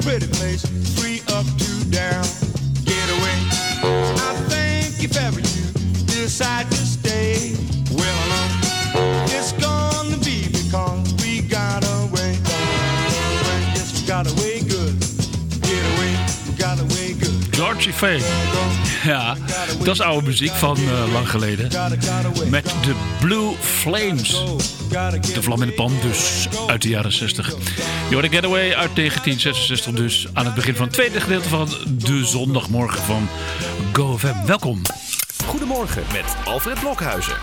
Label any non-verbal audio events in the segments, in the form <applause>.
pretty place, free up to down. Get away. I think if ever you decide to stay, well, know it's gonna be because we got away. Yes, we got away good. Get away. We got away good. Georgie Fay. Ja, dat is oude muziek van eh, lang geleden. Met de Blue Flames. De vlam in de pan, dus uit de jaren 60. Jordi Getaway uit 1966, dus aan het begin van het tweede gedeelte van de zondagmorgen van GoFM. Welkom. Goedemorgen met Alfred Blokhuizen.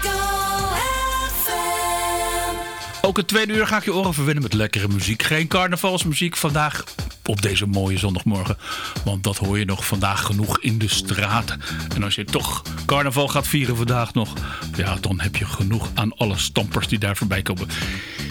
Ook het tweede uur ga ik je oren verwennen met lekkere muziek. Geen carnavalsmuziek vandaag op deze mooie zondagmorgen. Want dat hoor je nog vandaag genoeg in de straten. En als je toch carnaval gaat vieren vandaag nog... ja, dan heb je genoeg aan alle stampers die daar voorbij komen.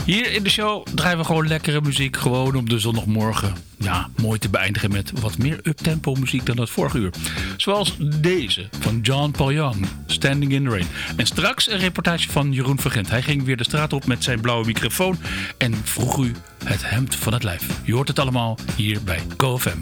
Hier in de show draaien we gewoon lekkere muziek. Gewoon op de zondagmorgen. Ja, mooi te beëindigen met wat meer uptempo muziek dan het vorige uur. Zoals deze van John Paul Young, Standing in the Rain. En straks een reportage van Jeroen Vergent. Hij ging weer de straat op met zijn blauwe microfoon en vroeg u het hemd van het lijf. Je hoort het allemaal hier bij GoFM.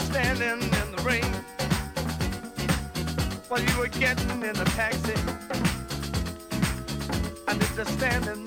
Standing in the rain while you were getting in the taxi. I did the standing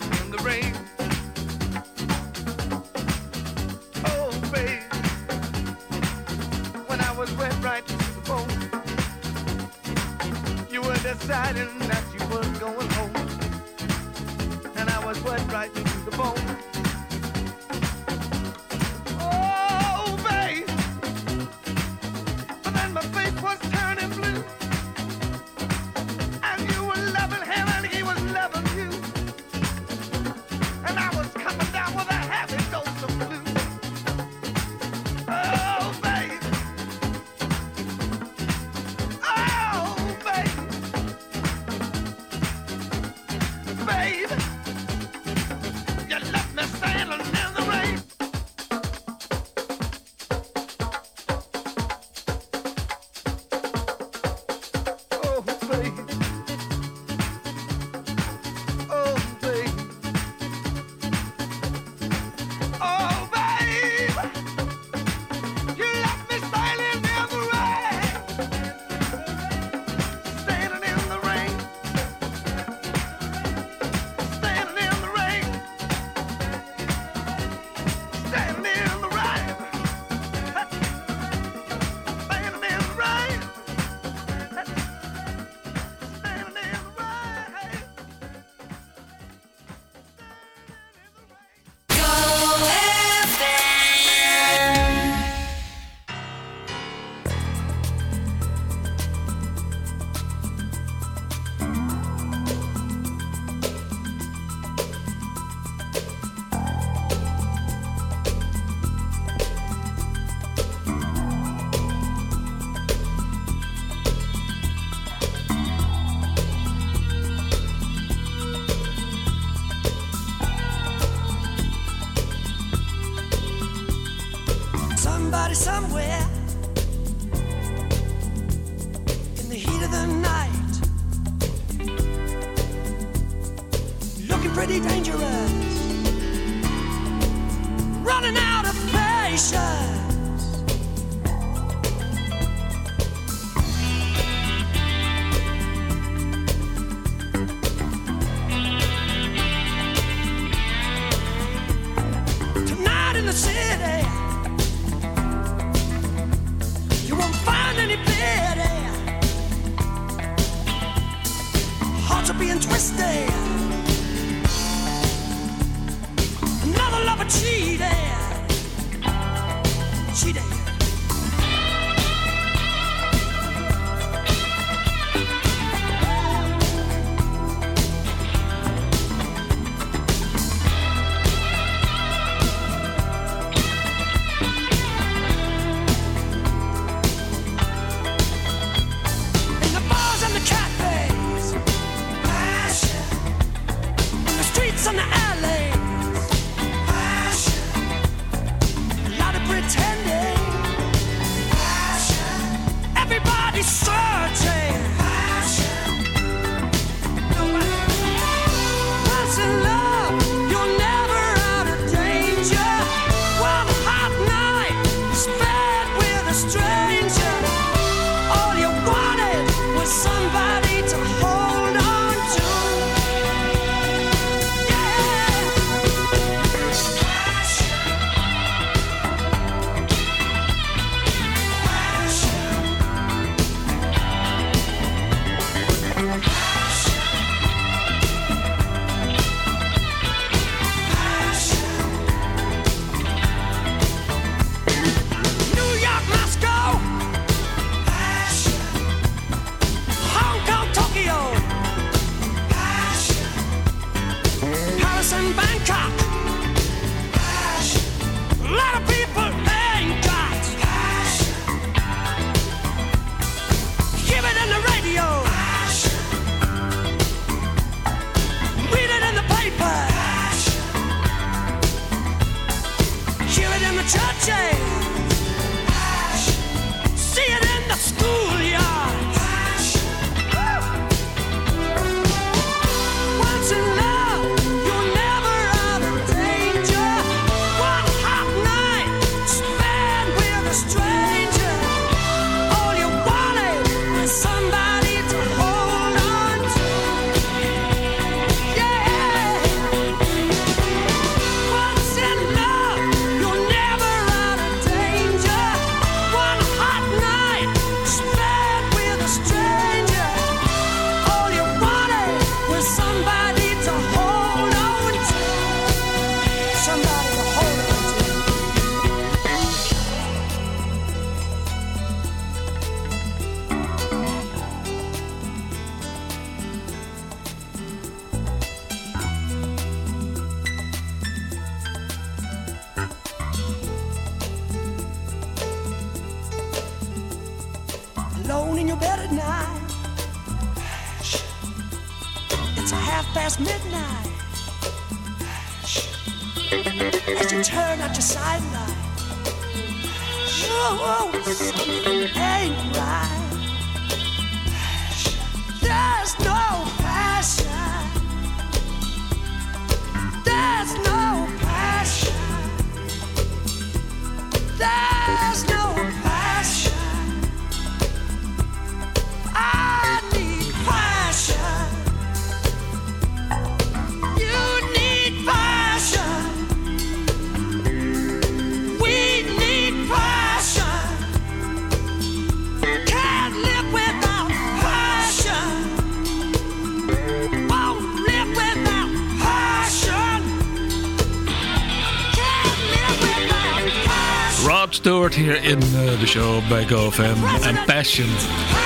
Stewart hier in eh, de show bij GoFam en Passion.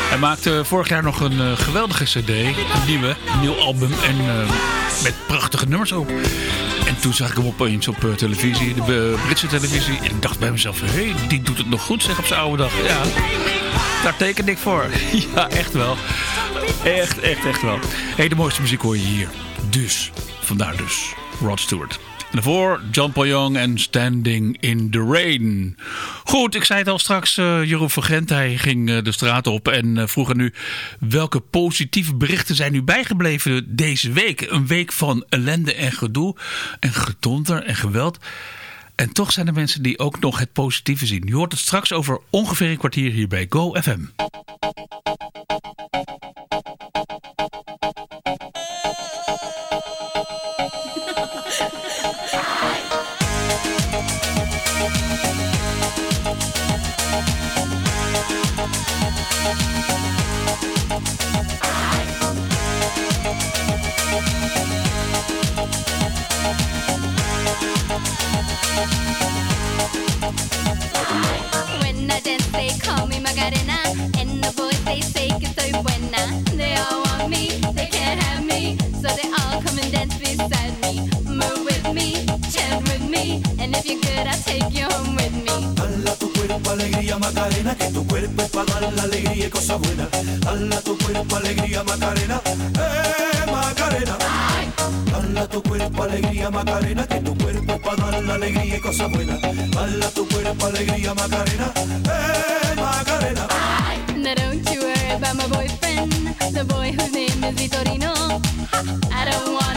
Hij maakte vorig jaar nog een eh, geweldige cd, een nieuwe, een nieuw album en eh, met prachtige nummers ook. En toen zag ik hem opeens op televisie, de Britse televisie. En ik dacht bij mezelf, hé, die doet het nog goed zeg op zijn oude dag. Ja, daar teken ik voor. <laughs> Ja, echt wel. Echt, echt, echt wel. hey, de mooiste muziek hoor je hier. Dus, vandaar dus, Rod Stewart. Daarvoor John Paul Young en Standing in the Rain. Goed, ik zei het al straks, eh, Jeroen van Gent, hij ging eh, de straat op en uh, vroeg aan u... welke positieve berichten zijn u bijgebleven deze week? Een week van ellende en gedoe en gedonder en geweld... En toch zijn er mensen die ook nog het positieve zien. Je hoort het straks over ongeveer een kwartier hier bij Go beside me. Move with me, chant with me. And if you're I'll take you home with me. Dala tu cuerpo alegría Macarena, que tu cuerpo es para dar la alegría y cosas buenas. Dala tu cuerpo alegría Macarena, eh Macarena. Dala tu cuerpo alegría Macarena, que tu cuerpo es para dar la alegría y cosas buenas. Dala tu cuerpo alegría Macarena, eh Macarena. Now don't you worry about my boyfriend, the boy whose name is Vitorino. I don't want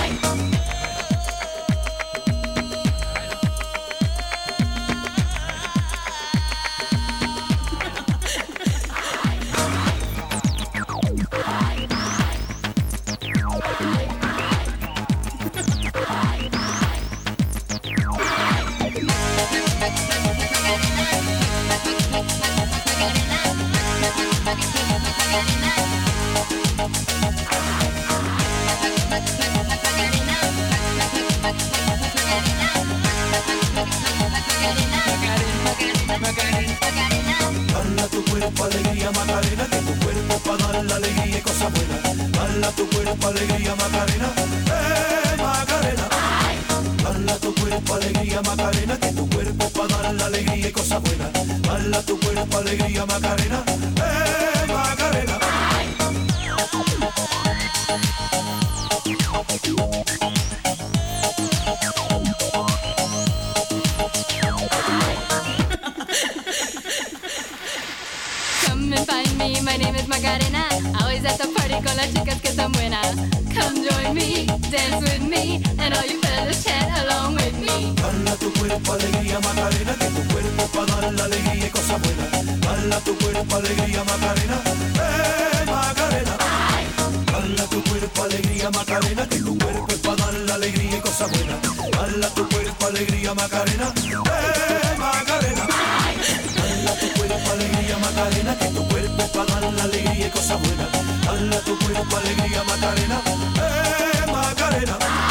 Alegría Macarena, que tu cuerpo para dar la alegría y cosas buenas. Dala tu cuerpo alegría Macarena, eh Macarena. Dala tu cuerpo alegría Macarena, que tu cuerpo para dar la alegría y cosas buenas. Dala tu cuerpo alegría Macarena, and all you fellas chat along with me. Dala tu cuerpo alegría Macarena, que tu cuerpo para dar la alegría y cosas buenas. Dala tu cuerpo alegría Macarena, eh Macarena. Dala tu cuerpo alegría Macarena, que tu cuerpo es para dar la alegría y cosas buenas. Dala tu cuerpo alegría Macarena, eh Macarena. Dala tu cuerpo alegría Macarena, que tu cuerpo para dar la alegría y cosas buenas. Dale tu cuerpo alegría Macarena, eh Macarena.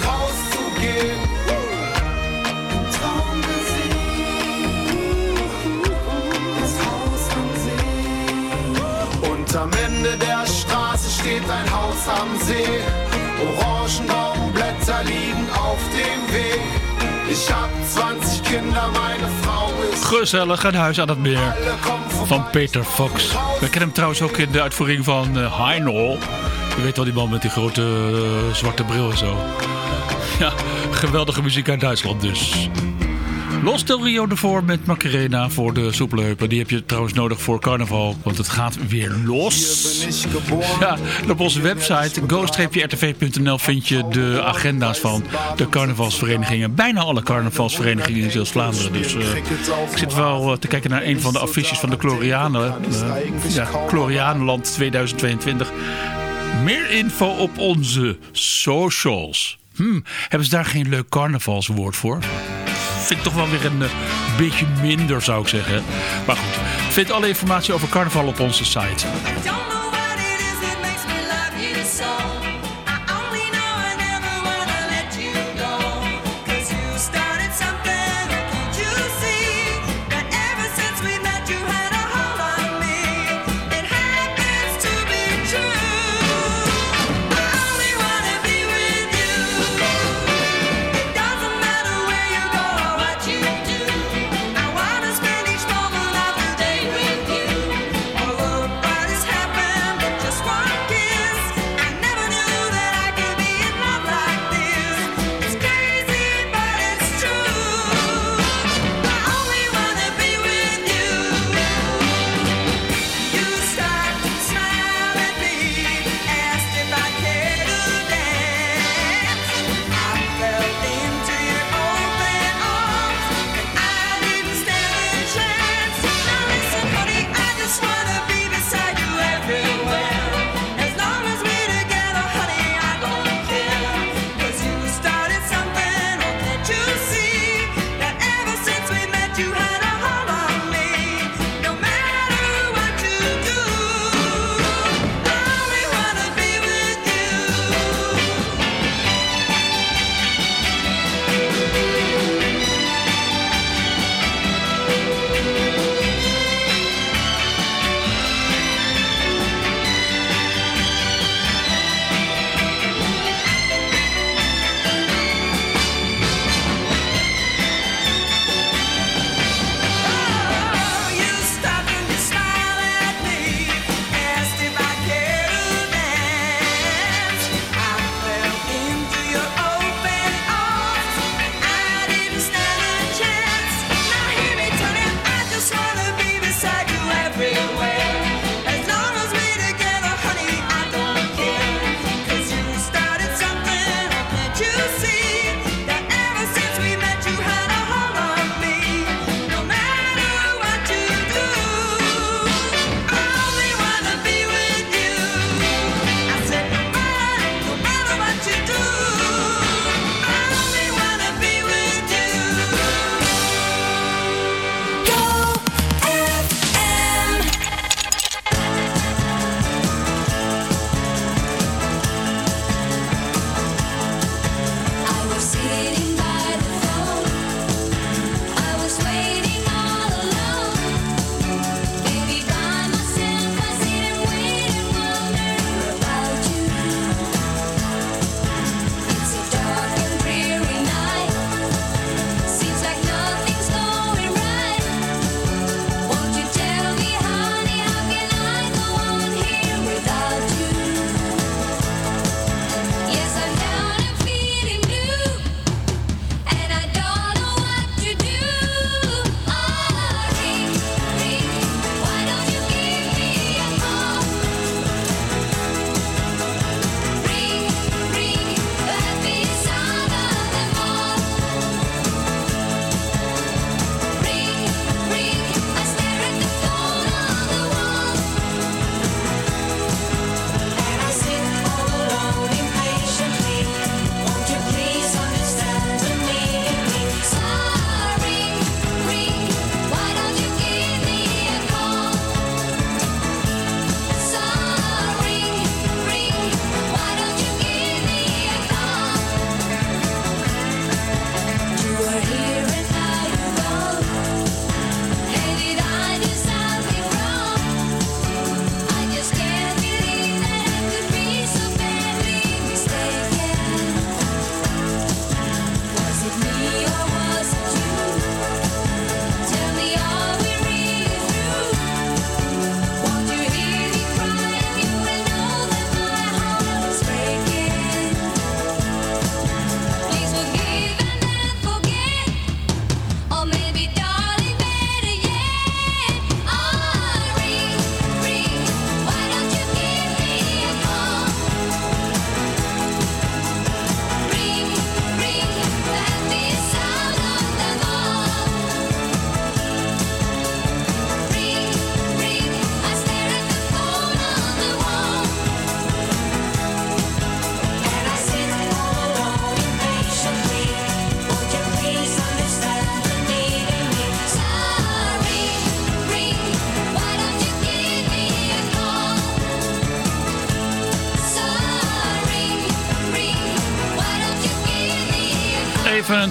am Ende der Straße steht ein Haus am See. Orangenbaumblätter liegen auf dem Weg. Ich hab 20 Kinder, meine Frau ist Gezellig, een huis aan het meer. Van Peter Fox. We kennen hem trouwens ook in de uitvoering van uh, Heinol. Je weet wel, die man met die grote eh, zwarte bril en zo. <laughs> Ja, geweldige muziek uit Duitsland dus. Los Del Rio ervoor met Macarena voor de soepelheupen. Die heb je trouwens nodig voor carnaval, want het gaat weer los. Ja, op onze website go-rtv.nl vind je de agenda's van de carnavalsverenigingen. Bijna alle carnavalsverenigingen in Zeeuws-Vlaanderen. Dus eh, ik zit wel eh, te kijken naar een van de affiches van de Glorianen. eh, ja, Glorianenland 2022. Meer info op onze socials. Hm, hebben ze daar geen leuk carnavalswoord voor? Vind ik toch wel weer een eh, beetje minder, zou ik zeggen. Maar goed, vind alle informatie over carnaval op onze site.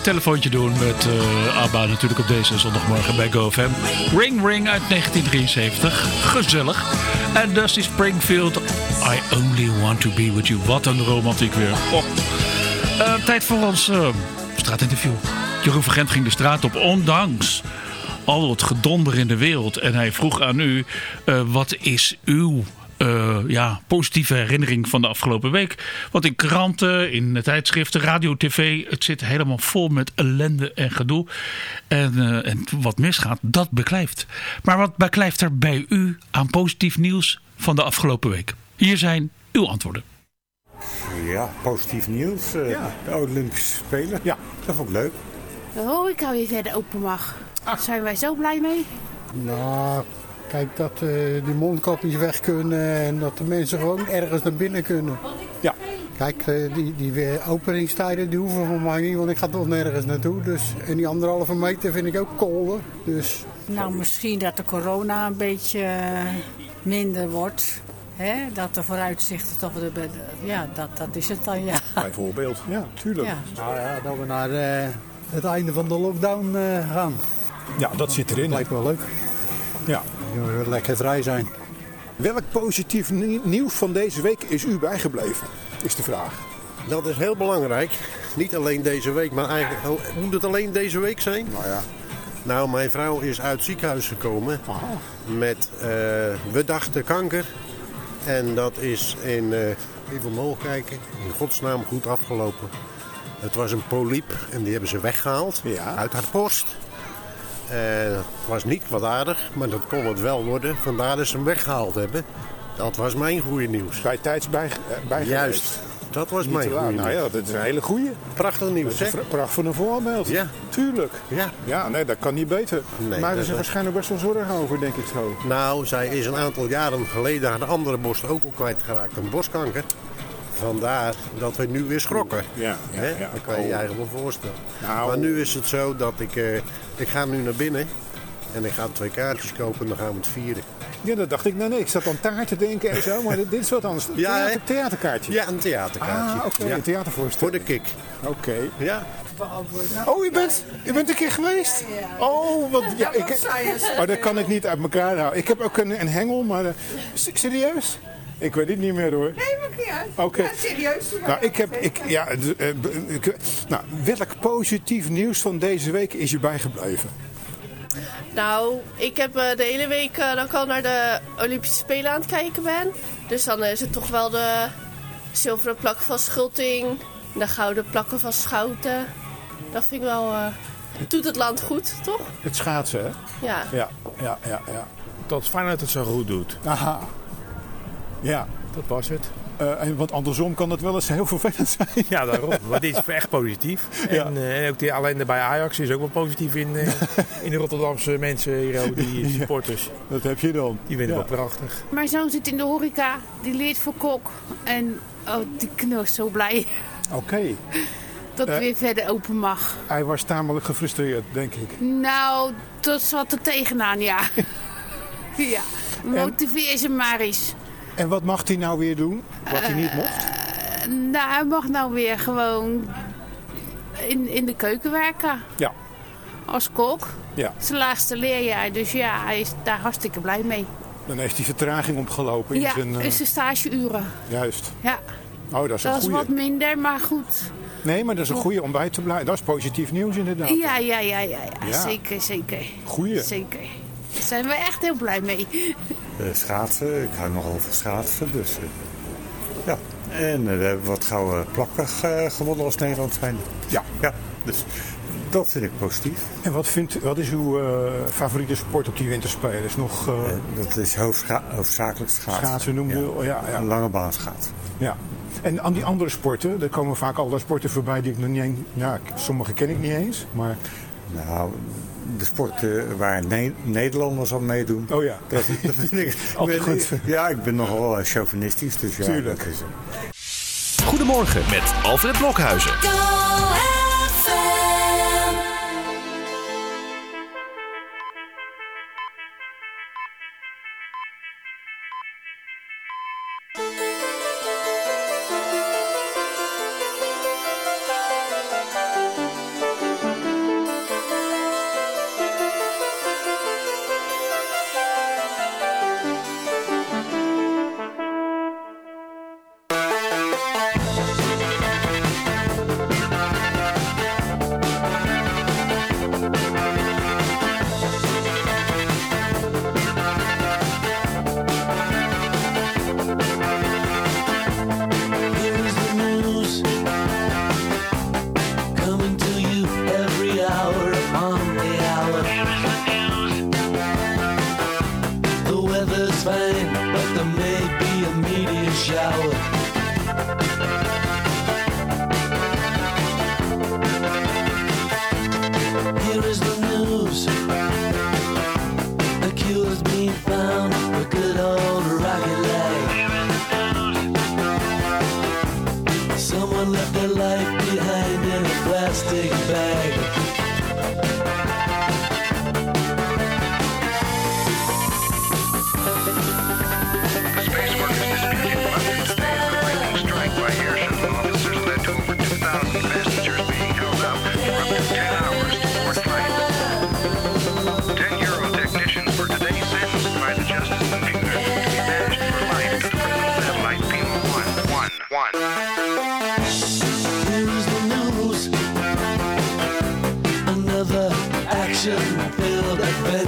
Telefoontje doen met eh, ABBA natuurlijk op deze zondagmorgen bij GoFM. Ring Ring uit 1973. Gezellig. En Dusty Springfield, I Only Want To Be With You. Wat een romantiek weer. Eh, tijd voor ons eh, straatinterview. Jeroen van Gent ging de straat op, ondanks al het gedonder in de wereld. En hij vroeg aan u, wat is uw eh, ja, positieve herinnering van de afgelopen week? Want in kranten, in tijdschriften, radio, tv, het zit helemaal vol met ellende en gedoe. En, eh, en wat misgaat, dat beklijft. Maar wat beklijft er bij u aan positief nieuws van de afgelopen week? Hier zijn uw antwoorden. Ja, positief nieuws. eh, De Olympische Spelen. Ja, dat vond ik leuk. De horeca weer verder open mag. Daar zijn wij zo blij mee. Nou, kijk dat eh, die mondkapjes weg kunnen en dat de mensen gewoon ergens naar binnen kunnen. Ja. Kijk, eh, die, die weer openingstijden die hoeven voor mij niet, want ik ga toch nergens naartoe. Dus, en die anderhalve meter vind ik ook kolder. Dus Nou, misschien dat de corona een beetje eh, minder wordt. Hè? Dat de vooruitzichten toch... De, ja, dat, dat is het dan, ja. Bijvoorbeeld. Ja, tuurlijk. Ja. nou ja, dat we naar eh, het einde van de lockdown eh, gaan. Ja, dat zit erin. Lijkt me wel leuk. Ja. Je wil lekker vrij zijn. Welk positief ni- nieuws van deze week is u bijgebleven? Is de vraag. Dat is heel belangrijk. Niet alleen deze week, maar eigenlijk moet het alleen deze week zijn? Nou ja. Nou, mijn vrouw is uit het ziekenhuis gekomen met, eh, we dachten kanker. En dat is in, eh even omhoog kijken, in godsnaam goed afgelopen. Het was een polyp en die hebben ze weggehaald Ja. uit haar borst. Eh, het was niet kwaadaardig, maar dat kon het wel worden. Vandaar dat ze hem weggehaald hebben. Dat was mijn goede nieuws. Bij tijds bij, eh, bij Juist, dat was Niet mijn goede Nou nieuws. ja, dat is een hele goeie. Prachtig nieuws, hè? pracht van een voorbeeld. Ja. Tuurlijk. Ja. Ja, nee, dat kan niet beter. Nee, maar er er waarschijnlijk best wel zorgen over, denk ik zo. Nou, zij is een aantal jaren geleden haar andere borst ook al kwijtgeraakt. Een borstkanker. Vandaar dat we nu weer schrokken. Ja, ja. Dat kan je je Oh. eigenlijk wel voorstellen. Nou. Maar nu is het zo dat ik... eh, ik ga nu naar binnen. En ik ga twee kaartjes kopen en dan gaan we het vieren. Ja, dat dacht ik. Nee, nee, ik zat aan taart te denken en zo, maar dit, dit is wat anders. <laughs> Ja, hè? Theater, theaterkaartje. Ja, een theaterkaartje. Ah, oké, Ja. een theatervoorstelling. Voor de kick. Oké. Ja. Oh, u bent, u bent een keer geweest? Oh, wat, ja, ik, oh, dat kan ik niet uit elkaar houden. Ik heb ook een, een hengel, maar... eh, s- serieus? Ik weet het niet meer hoor. Nee, maakt niet uit. Oké. Ja, serieus. Nou, ik heb, ik, ja, eh, ik- nou, welk positief nieuws van deze week is je bijgebleven? Nou, ik heb eh, de hele week eh, dat ik al naar de Olympische Spelen aan het kijken ben. Dus dan is het toch wel de zilveren plak van Schulting, de gouden plakken van Schouten. Dat vind ik wel... eh, doet het land goed, toch? Het schaatsen, hè? Ja. Ja, ja, ja. ja. Dat is fijn dat het zo goed doet. Aha. Ja. Dat was het. Eh, en want andersom kan het wel eens heel <laughs> vervelend zijn. Ja, daarom. Maar dit is echt positief. Ja. En, eh, en ook die ellende bij Ajax is ook wel positief in, eh, <laughs> in de Rotterdamse mensen, hier, ook die <laughs> supporters. Dat heb je dan. Die vinden Ja. het wel prachtig. Mijn zoon zit in de horeca, die leert voor kok. En oh, die knus zo blij Oké. dat het weer verder open mag. Hij was tamelijk gefrustreerd, denk ik. Nou, dat zat er tegenaan, ja. ja, motiveer ze maar eens. En wat mag hij nou weer doen? Wat hij niet mocht? Eh, nou, hij mag nou weer gewoon in, in de keuken werken. Ja. Als kok. Ja. Zijn laatste leerjaar, dus ja, hij is daar hartstikke blij mee. Dan heeft hij vertraging opgelopen in ja, zijn... eh, is zijn stageuren. Juist. Ja, Oh, dat is een dat is goeie. wat minder, maar goed. Nee, maar dat is een goeie om bij te blijven. Dat is positief nieuws inderdaad. Ja, ja, ja, ja, ja, Ja. zeker, zeker. Goeie. Zeker. Daar zijn we echt heel blij mee. Eh, schaatsen, ik hou nogal van schaatsen. Dus, eh, ja. En eh, we hebben wat gouden plakken eh, gewonnen als Nederland zijn. Ja. ja. Dus dat vind ik positief. En wat, vindt, wat is uw eh, favoriete sport op die winterspelen? Is nog eh, Dat is hoofdscha- hoofdzakelijk schaatsen. schaatsen noemen we? Ja, ja. Een lange baan schaatsen. ja. En aan die andere sporten, er komen vaak allerlei sporten voorbij die ik nog niet eens... Ja, ik- sommige ken ik niet eens, maar... Nou, de sporten waar Ne- Nederlanders aan meedoen. Oh ja. Dat, dat vind ik <laughs> ben- goed. Ja, ik ben nogal eh, chauvinistisch. Dus ja, Tuurlijk. dat is het. Goedemorgen met Alfred Blokhuizen.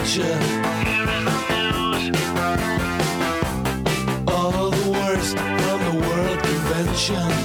Adventure. All the worst from the World Convention.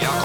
See.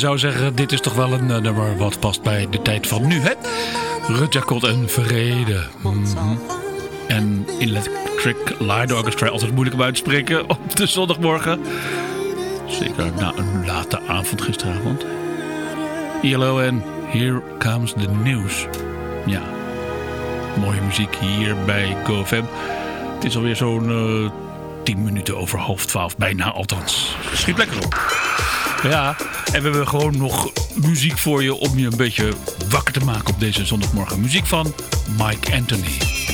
zou zeggen, dit is toch wel een eh, nummer wat past bij de tijd van nu, hè? Rutjakot en vrede. Mm -hmm. En Electric Light Orchestra, altijd moeilijk om uit te spreken <laughs> op de zondagmorgen. Zeker na een late avond gisteravond. ILO en Here Comes the News. Ja, mooie muziek hier bij GoFam. Het is alweer zo'n... Eh, 10 minuten over half 12, bijna althans. Schiet lekker op. Ja, en we hebben gewoon nog muziek voor je om je een beetje wakker te maken op deze zondagmorgen. Muziek van Mike Anthony.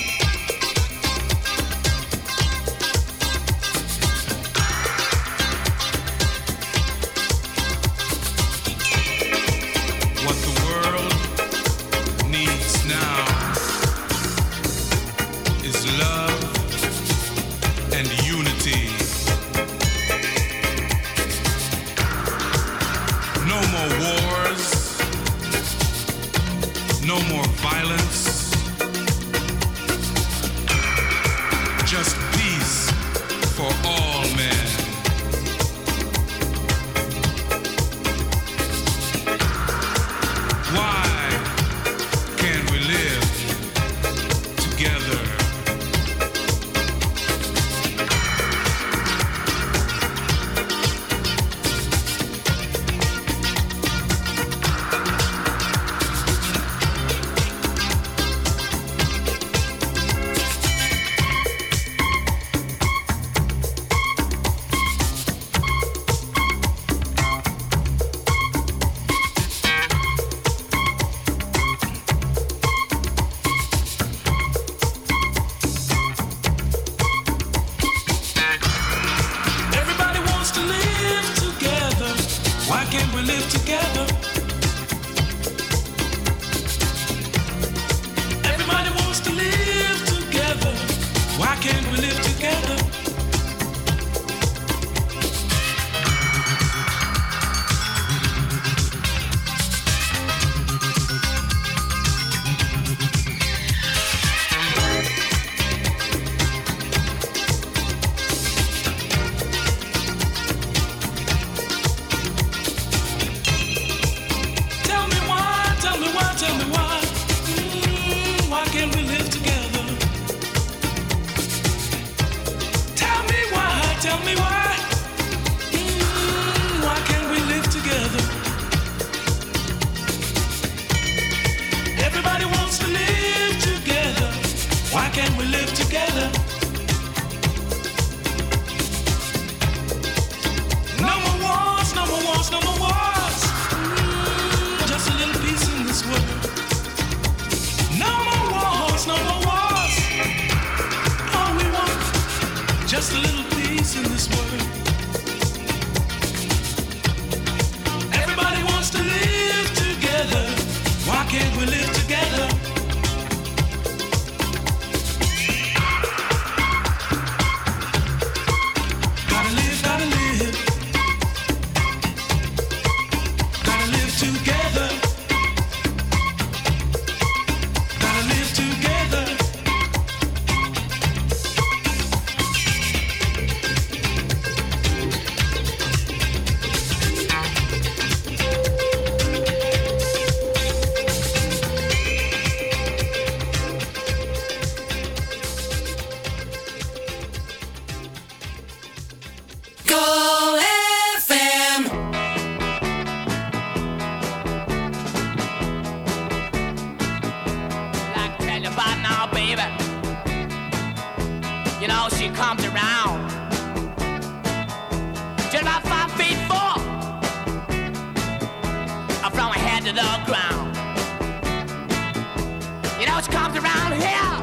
comes around here.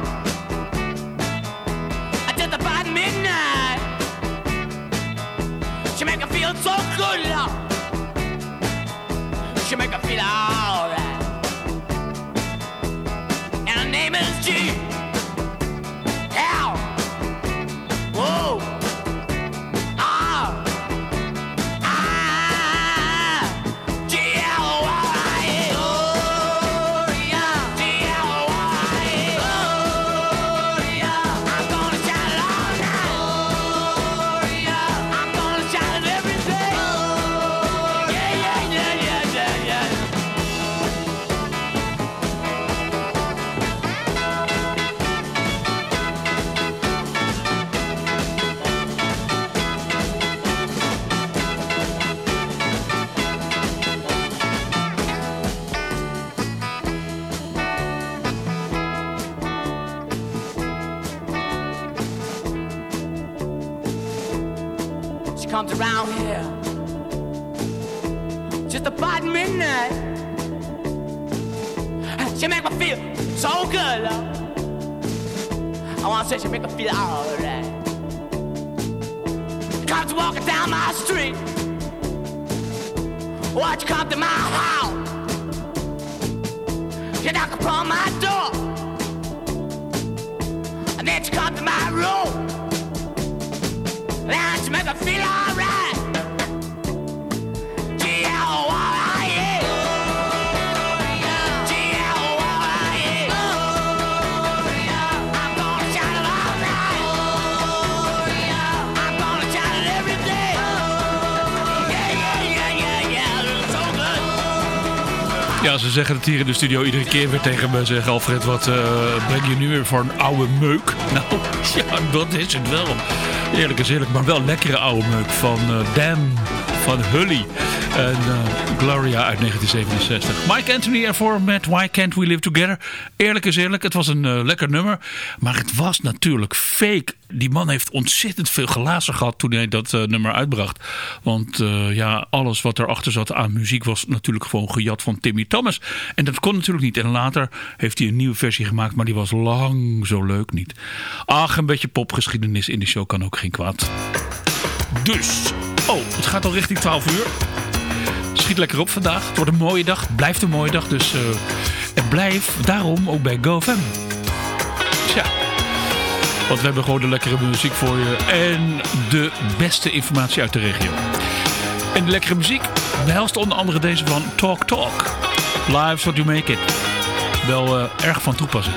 Ja, ze zeggen het hier in de studio iedere keer weer tegen me. Zeggen Alfred, wat eh, breng je nu weer voor een oude meuk? <laughs> Nou, ja, dat is het wel. Eerlijk is eerlijk, maar wel lekkere oude meuk van eh Dam, van Hully. En eh, Gloria uit 1967. Mike Anthony ervoor met Why Can't We Live Together. Eerlijk is eerlijk, het was een eh, lekker nummer. Maar het was natuurlijk fake. Die man heeft ontzettend veel glazen gehad toen hij dat eh, nummer uitbracht. Want ja, alles wat erachter zat aan muziek was natuurlijk gewoon gejat van Timmy Thomas. En dat kon natuurlijk niet. En later heeft hij een nieuwe versie gemaakt, maar die was lang zo leuk niet. Ach, een beetje popgeschiedenis in de show kan ook geen kwaad. Dus, oh, het gaat al richting 12 uur. Schiet lekker op vandaag. Het wordt een mooie dag. Blijft een mooie dag. Dus, eh, en blijf daarom ook bij GoFam. Tja. Want we hebben gewoon de lekkere muziek voor je. En de beste informatie uit de regio. En de lekkere muziek behelst onder andere deze van Talk Talk. Lives What You Make It. Wel eh, erg van toepassing.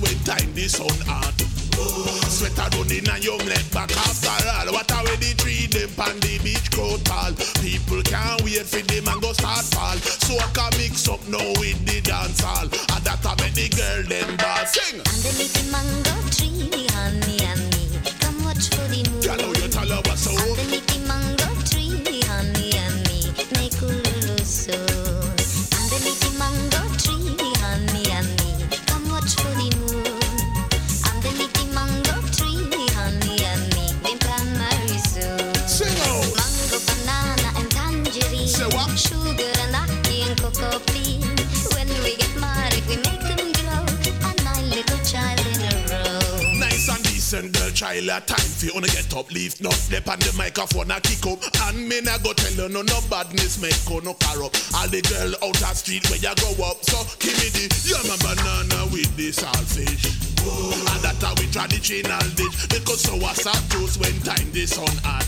When time the sun hot. Sweater running and young leg back after street where you grow up, so give me the yam and banana with the saltfish. And that how we traditional dish because sour sap juice when time the sun hot.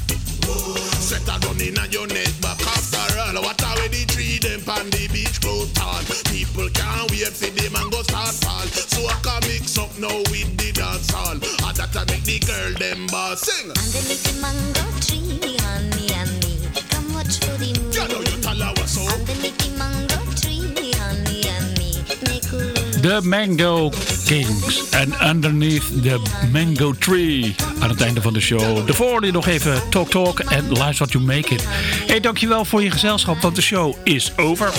De Mango Kings. En Underneath the Mango Tree. Aan het einde van de show. Daarvoor nu nog even Talk Talk en Live What You Make It. Hey, dankjewel voor je gezelschap, want de show is over.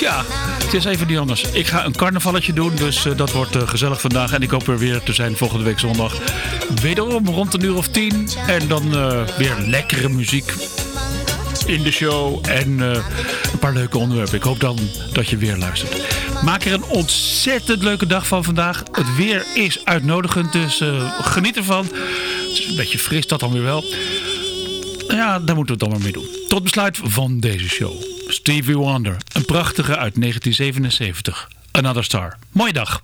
Ja, het is even niet anders. Ik ga een carnavalletje doen, dus eh, dat wordt eh, gezellig vandaag. En ik hoop er weer te zijn volgende week zondag. Wederom rond een uur of tien. En dan eh, weer lekkere muziek in de show en een paar leuke onderwerpen. Ik hoop dan dat je weer luistert. Maak er een ontzettend leuke dag van vandaag. Het weer is uitnodigend, dus eh, geniet ervan. Het is een beetje fris, dat dan weer wel. Ja, daar moeten we het dan maar mee doen. Tot besluit van deze show. Stevie Wonder, een prachtige uit 1977. Another Star. Mooie dag.